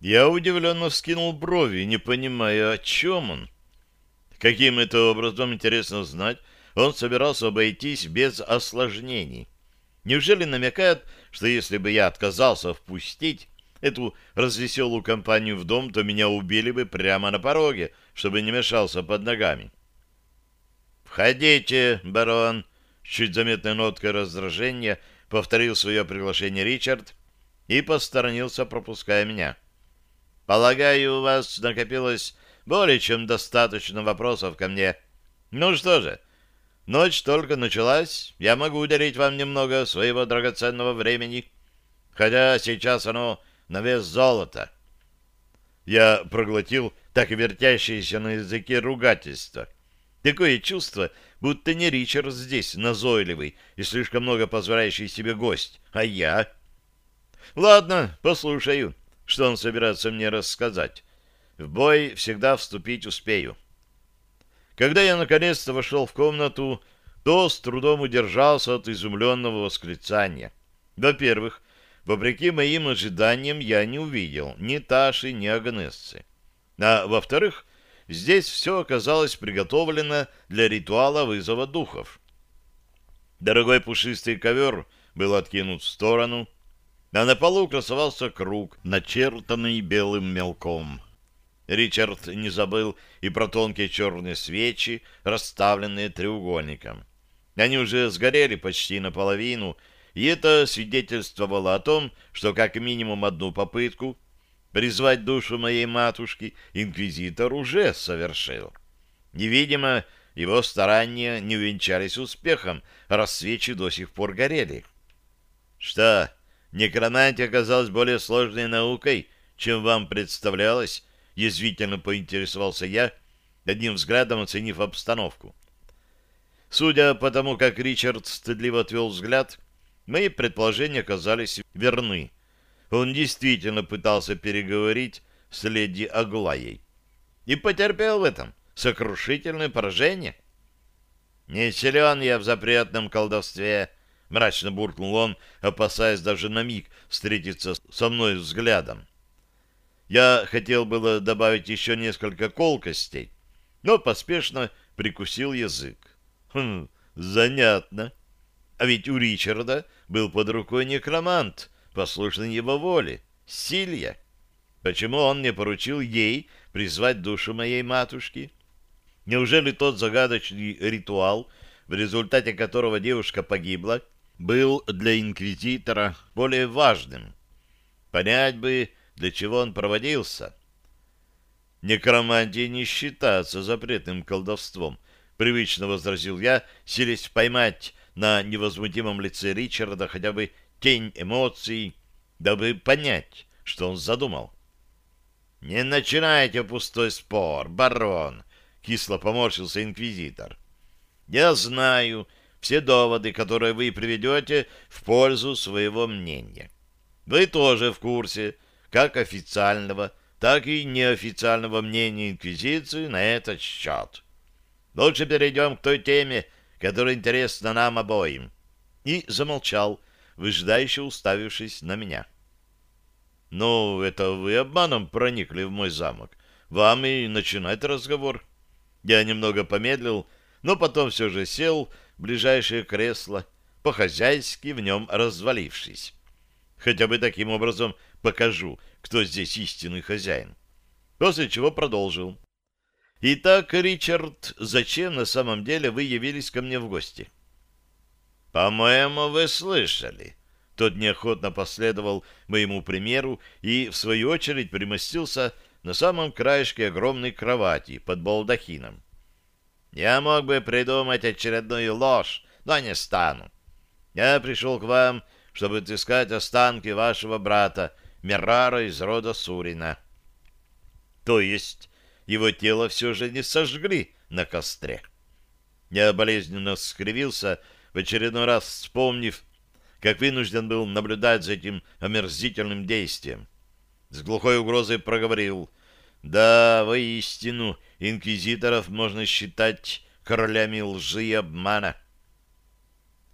Я удивленно вскинул брови, не понимая, о чем он. Каким это образом, интересно знать, он собирался обойтись без осложнений. Неужели намекает, что если бы я отказался впустить эту развеселую компанию в дом, то меня убили бы прямо на пороге, чтобы не мешался под ногами? «Входите, барон!» С чуть заметной ноткой раздражения повторил свое приглашение Ричард и посторонился, пропуская меня. «Полагаю, у вас накопилось более чем достаточно вопросов ко мне. Ну что же, ночь только началась, я могу уделить вам немного своего драгоценного времени, хотя сейчас оно на вес золота». Я проглотил так вертящееся на языке ругательство. Такое чувство, будто не Ричард здесь назойливый и слишком много позволяющий себе гость, а я. Ладно, послушаю, что он собирается мне рассказать. В бой всегда вступить успею. Когда я наконец-то вошел в комнату, то с трудом удержался от изумленного восклицания. Во-первых, вопреки моим ожиданиям, я не увидел ни Таши, ни Агнессы. А во-вторых, здесь все оказалось приготовлено для ритуала вызова духов. Дорогой пушистый ковер был откинут в сторону, а на полу красовался круг, начертанный белым мелком. Ричард не забыл и про тонкие черные свечи, расставленные треугольником. Они уже сгорели почти наполовину, и это свидетельствовало о том, что как минимум одну попытку призвать душу моей матушки инквизитор уже совершил. Невидимо, его старания не увенчались успехом, раз свечи до сих пор горели. Что, некромантия оказалась более сложной наукой, чем вам представлялось, язвительно поинтересовался я, одним взглядом оценив обстановку. Судя по тому, как Ричард стыдливо отвел взгляд, мои предположения оказались верны он действительно пытался переговорить с леди Аглаей. И потерпел в этом сокрушительное поражение. «Не силен я в запретном колдовстве», — мрачно буркнул он, опасаясь даже на миг встретиться со мной взглядом. Я хотел было добавить еще несколько колкостей, но поспешно прикусил язык. Хм, занятно. А ведь у Ричарда был под рукой некромант — послушный его воле, Силья. Почему он не поручил ей призвать душу моей матушки? Неужели тот загадочный ритуал, в результате которого девушка погибла, был для инквизитора более важным? Понять бы, для чего он проводился. Некромантия не считается запретным колдовством, привычно возразил я, силясь поймать на невозмутимом лице Ричарда хотя бы тень эмоций, дабы понять, что он задумал. «Не начинайте пустой спор, барон!» — кисло поморщился инквизитор. «Я знаю все доводы, которые вы приведете в пользу своего мнения. Вы тоже в курсе как официального, так и неофициального мнения Инквизиции на этот счет. Лучше перейдем к той теме, которая интересна нам обоим». И замолчал, выжидающе уставившись на меня. «Ну, это вы обманом проникли в мой замок. Вам и начинать разговор». Я немного помедлил, но потом все же сел ближайшее кресло, по-хозяйски в нем развалившись. Хотя бы таким образом покажу, кто здесь истинный хозяин. После чего продолжил. «Итак, Ричард, зачем на самом деле вы явились ко мне в гости?» «По-моему, вы слышали». Тот неохотно последовал моему примеру и, в свою очередь, примостился на самом краешке огромной кровати под балдахином. «Я мог бы придумать очередную ложь, но не стану. Я пришел к вам, чтобы отыскать останки вашего брата, Мирара из рода Сурина». «То есть его тело все же не сожгли на костре?» Я болезненно скривился, — в очередной раз вспомнив, как вынужден был наблюдать за этим омерзительным действием. С глухой угрозой проговорил, «Да, воистину, инквизиторов можно считать королями лжи и обмана».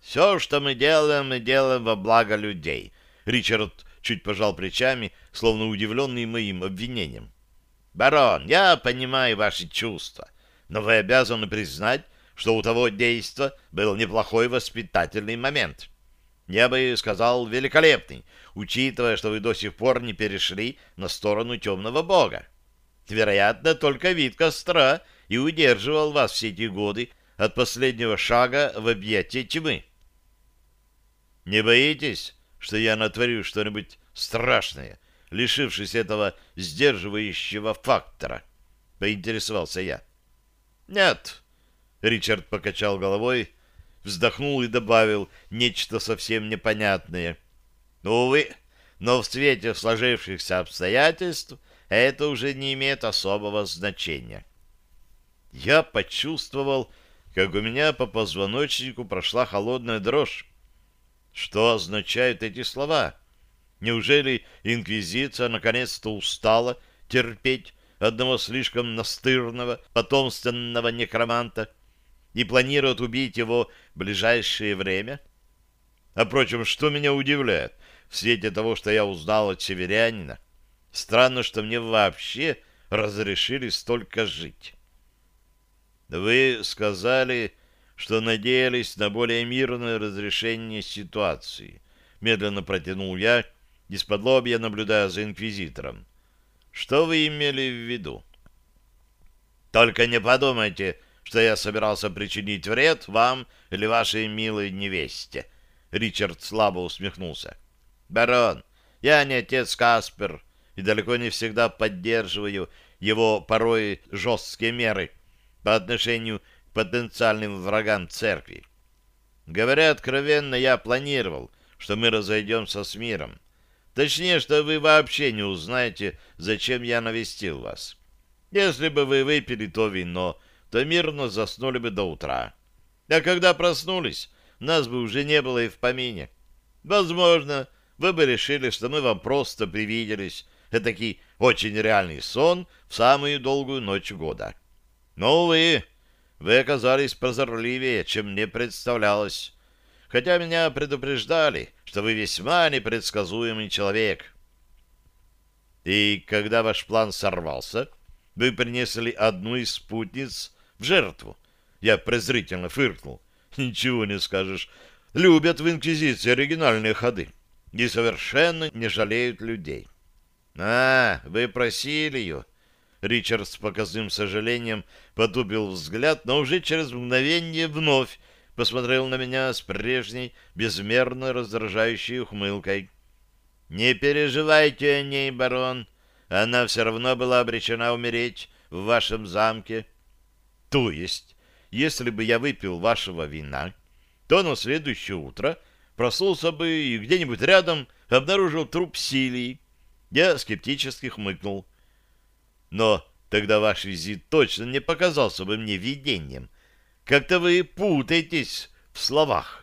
«Все, что мы делаем, мы делаем во благо людей». Ричард чуть пожал плечами, словно удивленный моим обвинением. «Барон, я понимаю ваши чувства, но вы обязаны признать, что у того действа был неплохой воспитательный момент. Я бы сказал, великолепный, учитывая, что вы до сих пор не перешли на сторону темного бога. Вероятно, только вид костра и удерживал вас все эти годы от последнего шага в объятие тьмы. Не боитесь, что я натворю что-нибудь страшное, лишившись этого сдерживающего фактора? Поинтересовался я. Нет, Ричард покачал головой, вздохнул и добавил нечто совсем непонятное. Увы, но в свете сложившихся обстоятельств это уже не имеет особого значения. Я почувствовал, как у меня по позвоночнику прошла холодная дрожь. Что означают эти слова? Неужели инквизиция наконец-то устала терпеть одного слишком настырного, потомственного некроманта и планирует убить его в ближайшее время? А, впрочем, что меня удивляет в свете того, что я узнал от северянина? Странно, что мне вообще разрешили столько жить. Вы сказали, что надеялись на более мирное разрешение ситуации. Медленно протянул я, из-под лобья наблюдая за инквизитором. Что вы имели в виду? Только не подумайте, что я собирался причинить вред вам или вашей милой невесте. Ричард слабо усмехнулся. Барон, я не отец Каспер и далеко не всегда поддерживаю его порой жесткие меры по отношению к потенциальным врагам церкви. Говоря откровенно, я планировал, что мы разойдемся с миром. Точнее, что вы вообще не узнаете, зачем я навестил вас. Если бы вы выпили то вино, то мирно заснули бы до утра. А когда проснулись, нас бы уже не было и в помине. Возможно, вы бы решили, что мы вам просто привиделись. Этакий очень реальный сон в самую долгую ночь года. Но, увы, вы оказались прозорливее, чем мне представлялось. Хотя меня предупреждали, что вы весьма непредсказуемый человек. И когда ваш план сорвался, вы принесли одну из спутниц в жертву. Я презрительно фыркнул. Ничего не скажешь. Любят в Инквизиции оригинальные ходы и совершенно не жалеют людей. А, вы просили ее, Ричард с показным сожалением потупил взгляд, но уже через мгновение вновь посмотрел на меня с прежней, безмерно раздражающей ухмылкой. «Не переживайте о ней, барон. Она все равно была обречена умереть в вашем замке. То есть, если бы я выпил вашего вина, то на следующее утро проснулся бы и где-нибудь рядом обнаружил труп Силии. Я скептически хмыкнул. Но тогда ваш визит точно не показался бы мне видением. Как-то вы путаетесь в словах.